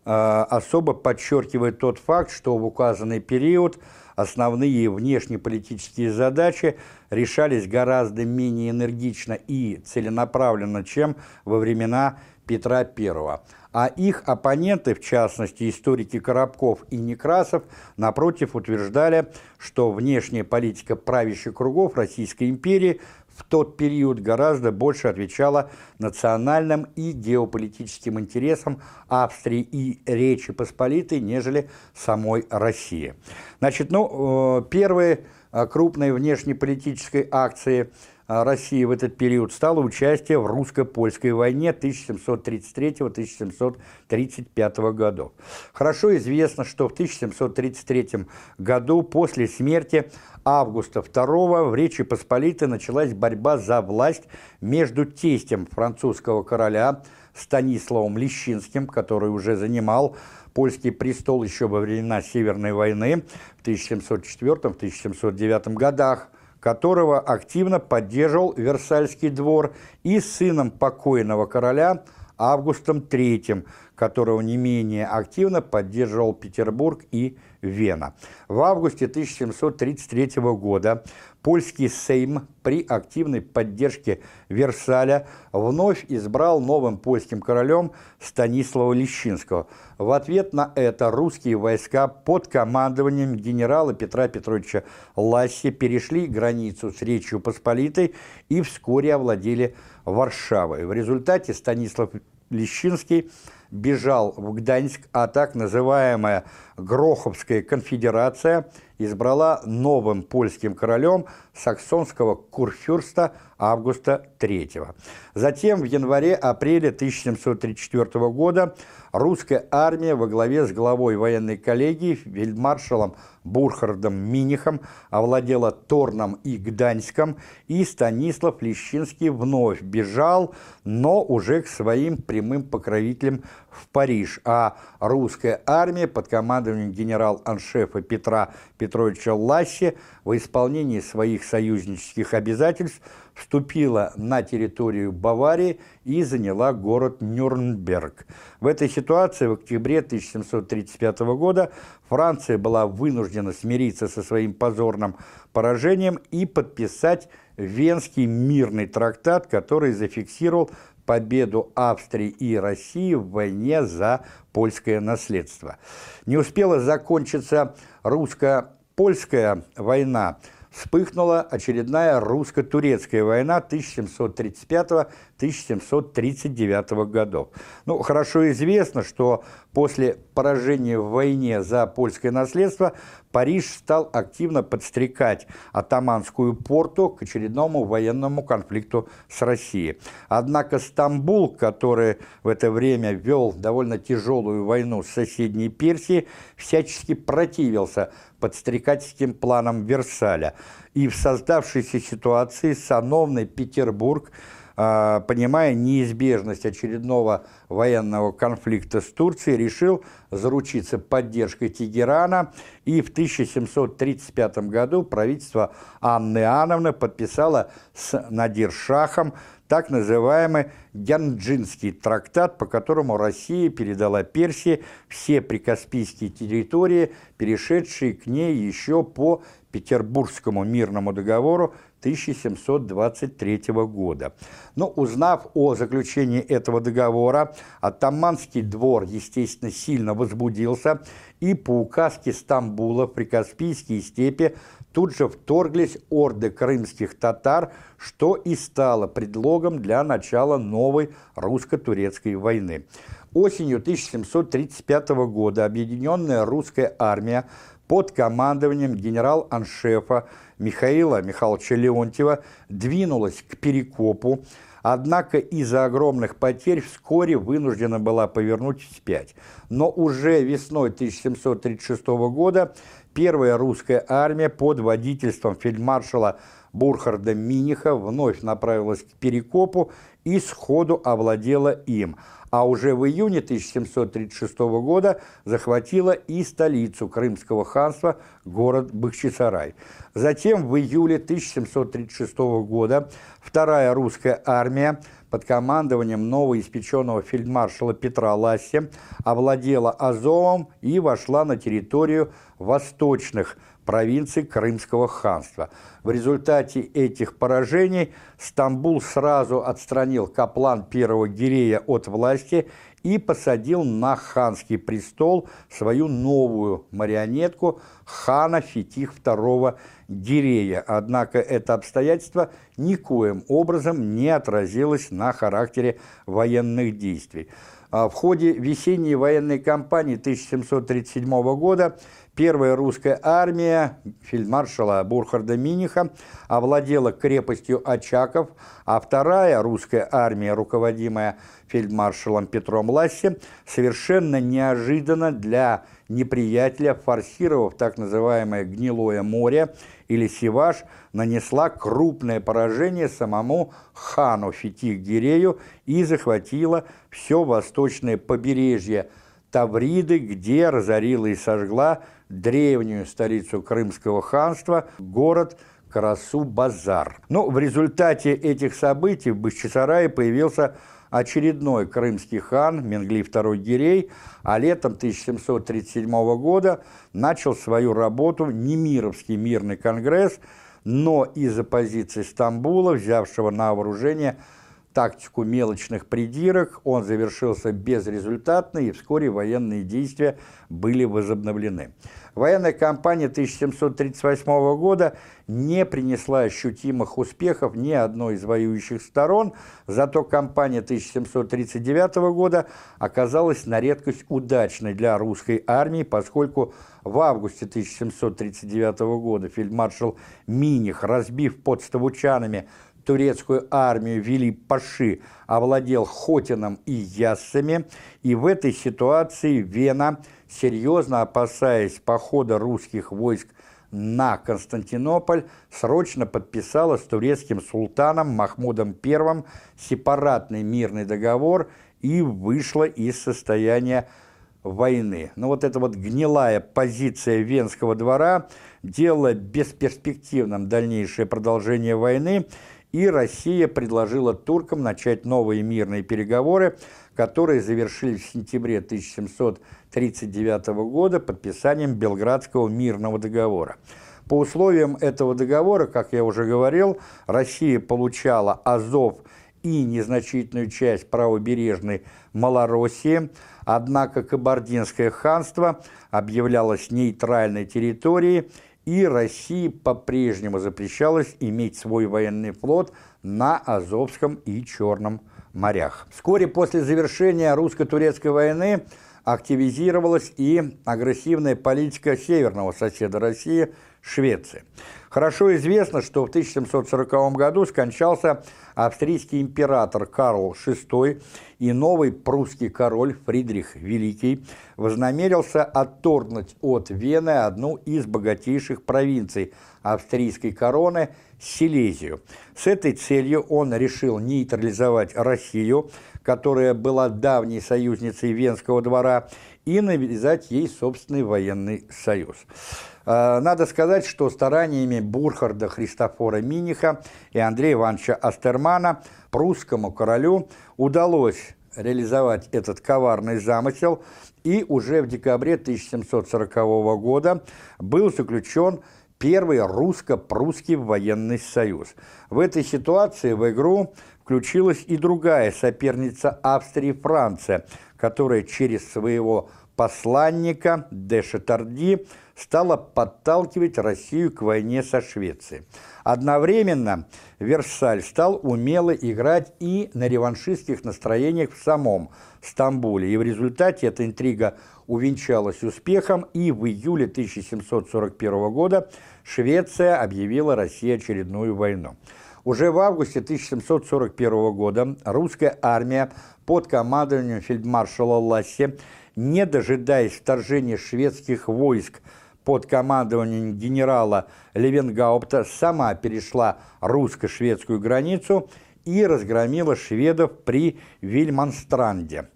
а, особо подчеркивает тот факт, что в указанный период основные внешнеполитические задачи решались гораздо менее энергично и целенаправленно, чем во времена Петра I, а их оппоненты, в частности историки Коробков и Некрасов, напротив утверждали, что внешняя политика правящих кругов Российской империи в тот период гораздо больше отвечала национальным и геополитическим интересам Австрии и Речи Посполитой, нежели самой России. Значит, ну, э, первые э, крупные внешнеполитические акции – России в этот период стало участие в русско-польской войне 1733-1735 годов. Хорошо известно, что в 1733 году после смерти Августа II в Речи Посполитой началась борьба за власть между тестем французского короля Станиславом Лещинским, который уже занимал польский престол еще во времена Северной войны в 1704-1709 годах, которого активно поддерживал Версальский двор, и сыном покойного короля Августом III, которого не менее активно поддерживал Петербург и Вена. В августе 1733 года польский Сейм при активной поддержке Версаля вновь избрал новым польским королем Станислава Лещинского. В ответ на это русские войска под командованием генерала Петра Петровича Ласси перешли границу с Речью Посполитой и вскоре овладели Варшавой. В результате Станислав Лещинский бежал в Гданьск, а так называемая Гроховская конфедерация избрала новым польским королем саксонского курфюрста Августа III. Затем в январе-апреле 1734 года русская армия во главе с главой военной коллегии фельдмаршалом Бурхардом Минихом овладела Торном и Гданьском, и Станислав Лещинский вновь бежал, но уже к своим прямым покровителям в Париж, а русская армия под командованием генерал-аншефа Петра Петровича Ласси в исполнении своих союзнических обязательств вступила на территорию Баварии и заняла город Нюрнберг. В этой ситуации в октябре 1735 года Франция была вынуждена смириться со своим позорным поражением и подписать Венский мирный трактат, который зафиксировал победу Австрии и России в войне за польское наследство. Не успела закончиться русско-польская война, вспыхнула очередная русско-турецкая война 1735-1739 годов. Ну, хорошо известно, что после поражения в войне за польское наследство Париж стал активно подстрекать атаманскую порту к очередному военному конфликту с Россией. Однако Стамбул, который в это время вел довольно тяжелую войну с соседней Персией, всячески противился подстрекательским планам Версаля. И в создавшейся ситуации сановный Петербург – понимая неизбежность очередного военного конфликта с Турцией, решил заручиться поддержкой Тегерана, и в 1735 году правительство Анны Иоанновны подписало с Надир Шахом так называемый Гянджинский трактат, по которому Россия передала Персии все прикаспийские территории, перешедшие к ней еще по Петербургскому мирному договору 1723 года. Но узнав о заключении этого договора, Атаманский двор, естественно, сильно возбудился, и по указке Стамбула в Прикаспийские степи тут же вторглись орды крымских татар, что и стало предлогом для начала новой русско-турецкой войны. Осенью 1735 года объединенная русская армия под командованием генерал-аншефа Михаила Михайловича Леонтьева двинулась к Перекопу, однако из-за огромных потерь вскоре вынуждена была повернуть вспять. Но уже весной 1736 года первая русская армия под водительством фельдмаршала Бурхарда Миниха вновь направилась к Перекопу и сходу овладела им – а уже в июне 1736 года захватила и столицу Крымского ханства, город Бахчисарай. Затем в июле 1736 года вторая русская армия под командованием новоиспеченного фельдмаршала Петра Ласси овладела Азовом и вошла на территорию восточных провинций Крымского ханства. В результате этих поражений Стамбул сразу отстранил Каплан первого Гирея от власти и посадил на ханский престол свою новую марионетку хана Фетих II Гирея. Однако это обстоятельство никоим образом не отразилось на характере военных действий. А в ходе весенней военной кампании 1737 года Первая русская армия фельдмаршала Бурхарда Миниха овладела крепостью Очаков, а вторая русская армия, руководимая фельдмаршалом Петром Лассе, совершенно неожиданно для неприятеля, форсировав так называемое «гнилое море» или Сиваш, нанесла крупное поражение самому хану Фетих-Гирею и захватила все восточное побережье Тавриды, где разорила и сожгла древнюю столицу Крымского ханства, город Карасу-Базар. Но в результате этих событий в Бахчисарае появился очередной крымский хан Менгли II Гирей, а летом 1737 года начал свою работу Немировский мирный конгресс, но из-за позиции Стамбула, взявшего на вооружение тактику мелочных придирок, он завершился безрезультатно, и вскоре военные действия были возобновлены. Военная кампания 1738 года не принесла ощутимых успехов ни одной из воюющих сторон, зато кампания 1739 года оказалась на редкость удачной для русской армии, поскольку в августе 1739 года фельдмаршал Миних, разбив под Ставучанами турецкую армию вели Паши, овладел Хотином и Яссами, и в этой ситуации Вена, серьезно опасаясь похода русских войск на Константинополь, срочно подписала с турецким султаном Махмудом I сепаратный мирный договор и вышла из состояния войны. Но вот эта вот гнилая позиция Венского двора делала бесперспективным дальнейшее продолжение войны и Россия предложила туркам начать новые мирные переговоры, которые завершились в сентябре 1739 года подписанием Белградского мирного договора. По условиям этого договора, как я уже говорил, Россия получала Азов и незначительную часть правобережной Малороссии, однако Кабардинское ханство объявлялось нейтральной территорией и России по-прежнему запрещалось иметь свой военный флот на Азовском и Черном морях. Вскоре после завершения русско-турецкой войны активизировалась и агрессивная политика северного соседа России – Швеции. Хорошо известно, что в 1740 году скончался австрийский император Карл VI, и новый прусский король Фридрих Великий вознамерился отторгнуть от Вены одну из богатейших провинций австрийской короны – Силезию. С этой целью он решил нейтрализовать Россию, которая была давней союзницей Венского двора, и навязать ей собственный военный союз. Э, надо сказать, что стараниями Бурхарда Христофора Миниха и Андрея Ивановича Астермана прусскому королю удалось реализовать этот коварный замысел, и уже в декабре 1740 года был заключен первый русско-прусский военный союз. В этой ситуации в игру включилась и другая соперница Австрии Франция, которая через своего посланника де Шатарди стала подталкивать Россию к войне со Швецией. Одновременно Версаль стал умело играть и на реваншистских настроениях в самом Стамбуле, и в результате эта интрига увенчалась успехом, и в июле 1741 года Швеция объявила России очередную войну. Уже в августе 1741 года русская армия под командованием фельдмаршала Лассе, не дожидаясь вторжения шведских войск под командованием генерала Левенгаупта, сама перешла русско-шведскую границу и разгромила шведов при Вильманстранде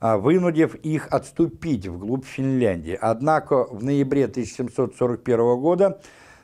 а, вынудив их отступить вглубь Финляндии. Однако в ноябре 1741 года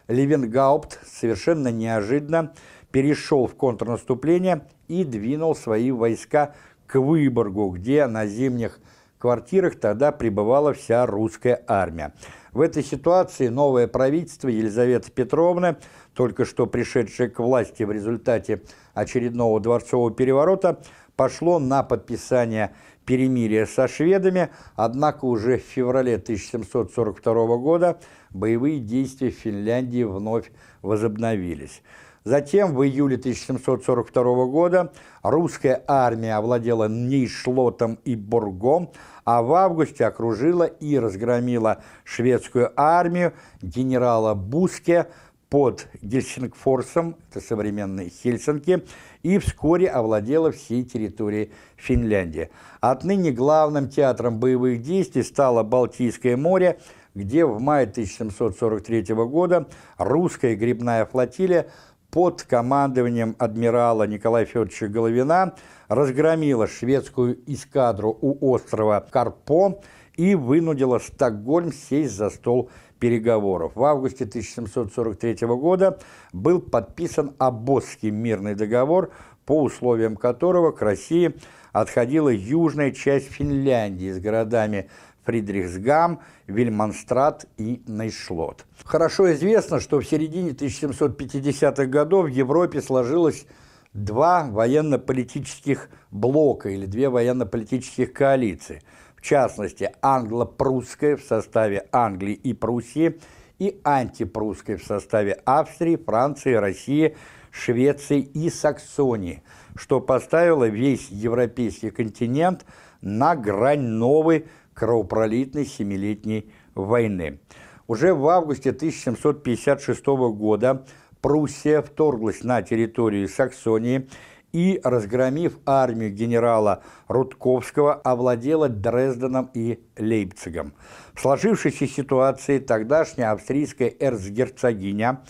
Левенгаупт совершенно неожиданно перешел в контрнаступление и двинул свои войска к Выборгу, где на зимних квартирах тогда пребывала вся русская армия. В этой ситуации новое правительство Елизаветы Петровны, только что пришедшее к власти в результате очередного дворцового переворота, пошло на подписание перемирия со шведами, однако уже в феврале 1742 года боевые действия в Финляндии вновь возобновились. Затем в июле 1742 года русская армия овладела Нейшлотом и Бургом, а в августе окружила и разгромила шведскую армию генерала Буске под Гельсингфорсом, это современные Хельсинки, и вскоре овладела всей территорией Финляндии. Отныне главным театром боевых действий стало Балтийское море, где в мае 1743 года русская грибная флотилия под командованием адмирала Николая Федоровича Головина разгромила шведскую эскадру у острова Карпо и вынудила Стокгольм сесть за стол переговоров. В августе 1743 года был подписан Обосский мирный договор, по условиям которого к России отходила южная часть Финляндии с городами Фридрихсгам, Вильманстрат и Нейшлот. Хорошо известно, что в середине 1750-х годов в Европе сложилось два военно-политических блока или две военно-политических коалиции. В частности, англо-прусская в составе Англии и Пруссии и антипрусская в составе Австрии, Франции, России, Швеции и Саксонии, что поставило весь европейский континент на грань новой кровопролитной Семилетней войны. Уже в августе 1756 года Пруссия вторглась на территорию Саксонии и, разгромив армию генерала Рудковского, овладела Дрезденом и Лейпцигом. В сложившейся ситуации тогдашняя австрийская эрцгерцогиня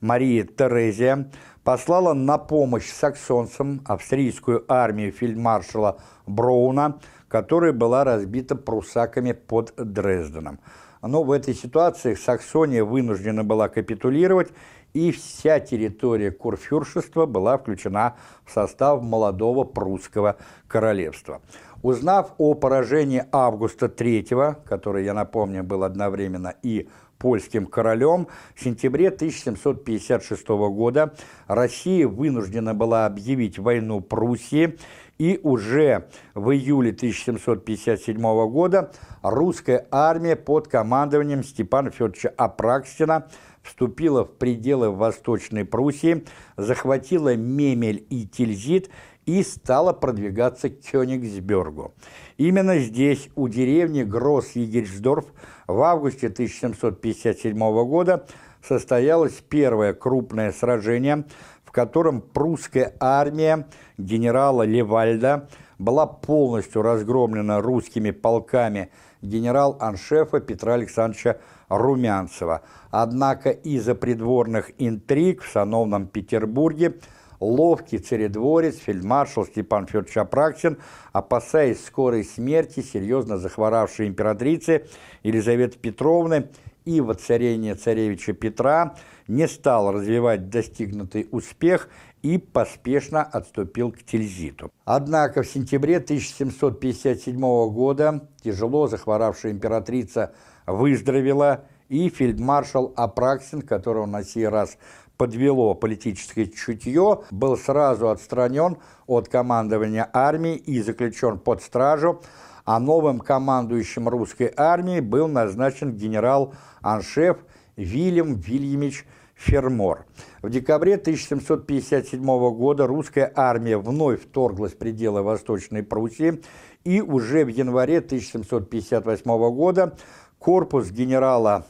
Мария Терезия послала на помощь саксонцам австрийскую армию фельдмаршала Броуна, которая была разбита прусаками под Дрезденом. Но в этой ситуации Саксония вынуждена была капитулировать, и вся территория Курфюршества была включена в состав молодого прусского королевства. Узнав о поражении Августа III, который, я напомню, был одновременно и польским королем, в сентябре 1756 года Россия вынуждена была объявить войну Пруссии, и уже в июле 1757 года русская армия под командованием Степана Федоровича Апраксина вступила в пределы Восточной Пруссии, захватила Мемель и Тильзит и стала продвигаться к Кёнигсбергу. Именно здесь, у деревни Гросс-Егельсдорф, в августе 1757 года состоялось первое крупное сражение, в котором прусская армия генерала Левальда была полностью разгромлена русскими полками генерал-аншефа Петра Александровича Румянцева. Однако из-за придворных интриг в сановном Петербурге ловкий царедворец, фельдмаршал Степан Федорович Апраксин, опасаясь скорой смерти серьезно захворавшей императрицы Елизаветы Петровны и воцарение царевича Петра не стал развивать достигнутый успех и поспешно отступил к Тильзиту. Однако в сентябре 1757 года тяжело захворавшая императрица выздоровела, и фельдмаршал Апраксин, которого на сей раз подвело политическое чутье, был сразу отстранен от командования армии и заключен под стражу, а новым командующим русской армией был назначен генерал-аншеф Вильям Вильямич Фермор. В декабре 1757 года русская армия вновь вторглась в пределы Восточной Пруссии, и уже в январе 1758 года корпус генерала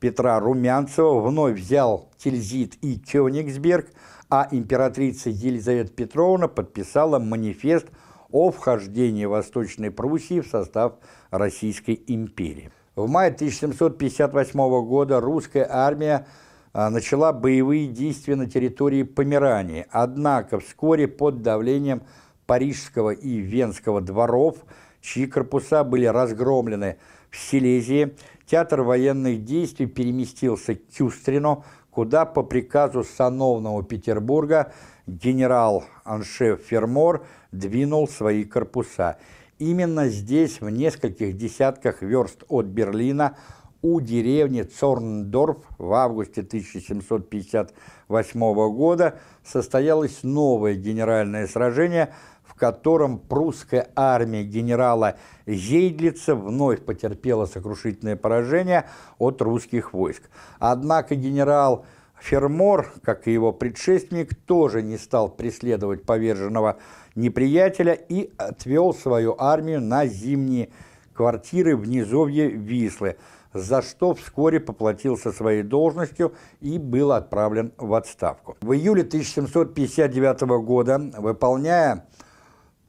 Петра Румянцева вновь взял Тильзит и Кёнигсберг, а императрица Елизавета Петровна подписала манифест о вхождении Восточной Пруссии в состав Российской империи. В мае 1758 года русская армия а, начала боевые действия на территории Померании, однако вскоре под давлением Парижского и Венского дворов, чьи корпуса были разгромлены в Силезии, театр военных действий переместился к Кюстрину, куда по приказу сановного Петербурга генерал-аншеф Фермор двинул свои корпуса. Именно здесь, в нескольких десятках верст от Берлина, у деревни Цорндорф в августе 1758 года состоялось новое генеральное сражение – котором прусская армия генерала Зейдлица вновь потерпела сокрушительное поражение от русских войск. Однако генерал Фермор, как и его предшественник, тоже не стал преследовать поверженного неприятеля и отвел свою армию на зимние квартиры в низовье Вислы, за что вскоре поплатился своей должностью и был отправлен в отставку. В июле 1759 года, выполняя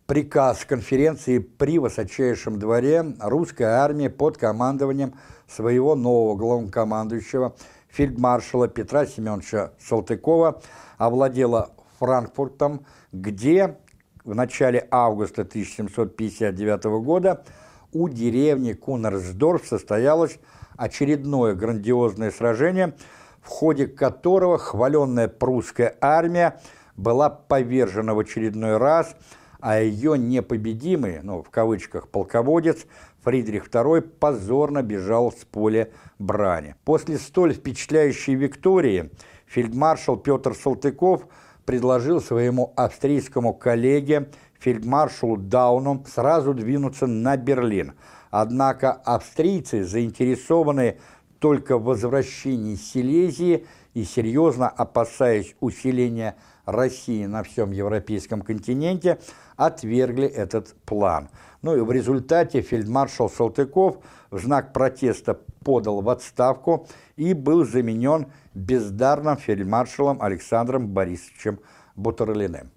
приказ конференции при высочайшем дворе. Русская армия под командованием своего нового главнокомандующего фельдмаршала Петра Семеновича Салтыкова овладела Франкфуртом, где в начале августа 1759 года у деревни Кунерсдорф состоялось очередное грандиозное сражение, в ходе которого хваленная прусская армия была повержена в очередной раз – а ее непобедимый, ну, в кавычках, полководец Фридрих II позорно бежал с поля брани. После столь впечатляющей виктории фельдмаршал Петр Салтыков предложил своему австрийскому коллеге, фельдмаршалу Дауну, сразу двинуться на Берлин. Однако австрийцы, заинтересованные только в возвращении Силезии и серьезно опасаясь усиления России на всем европейском континенте, отвергли этот план. Ну и в результате фельдмаршал Салтыков в знак протеста подал в отставку и был заменен бездарным фельдмаршалом Александром Борисовичем Бутерлиным.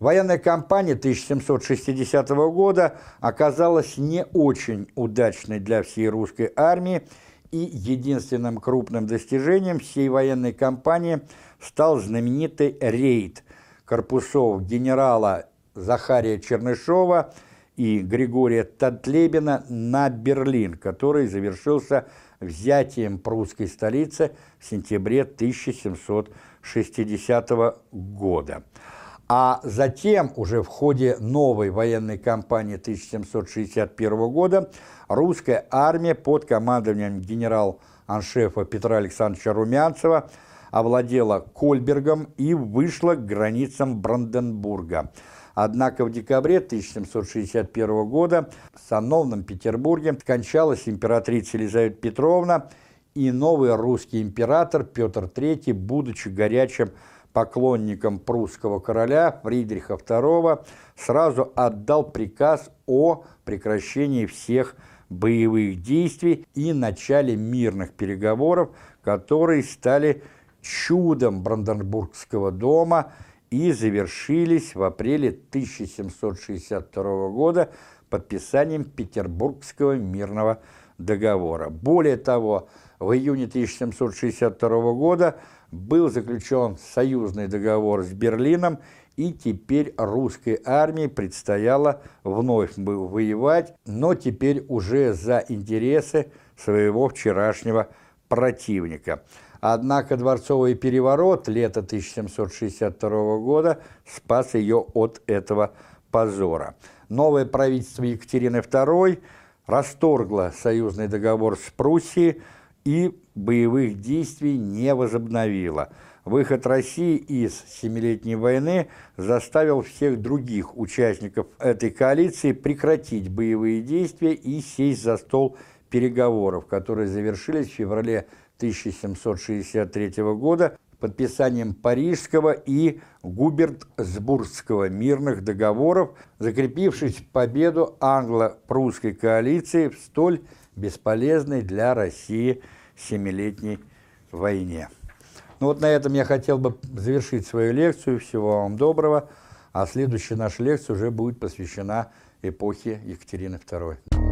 Военная кампания 1760 года оказалась не очень удачной для всей русской армии, и единственным крупным достижением всей военной кампании стал знаменитый рейд корпусов генерала Захария Чернышова и Григория Татлебина на Берлин, который завершился взятием прусской столицы в сентябре 1760 года. А затем, уже в ходе новой военной кампании 1761 года, русская армия под командованием генерал-аншефа Петра Александровича Румянцева овладела Кольбергом и вышла к границам Бранденбурга – Однако в декабре 1761 года в сановном Петербурге скончалась императрица Елизавета Петровна, и новый русский император Петр III, будучи горячим поклонником прусского короля Фридриха II, сразу отдал приказ о прекращении всех боевых действий и начале мирных переговоров, которые стали чудом Бранденбургского дома – и завершились в апреле 1762 года подписанием Петербургского мирного договора. Более того, в июне 1762 года был заключен союзный договор с Берлином, и теперь русской армии предстояло вновь воевать, но теперь уже за интересы своего вчерашнего противника. Однако дворцовый переворот лета 1762 года спас ее от этого позора. Новое правительство Екатерины II расторгло союзный договор с Пруссией и боевых действий не возобновило. Выход России из Семилетней войны заставил всех других участников этой коалиции прекратить боевые действия и сесть за стол переговоров, которые завершились в феврале 1763 года подписанием Парижского и Губертсбургского мирных договоров, закрепившись победу англо-прусской коалиции в столь бесполезной для России семилетней войне. Ну вот на этом я хотел бы завершить свою лекцию. Всего вам доброго. А следующая наша лекция уже будет посвящена эпохе Екатерины II.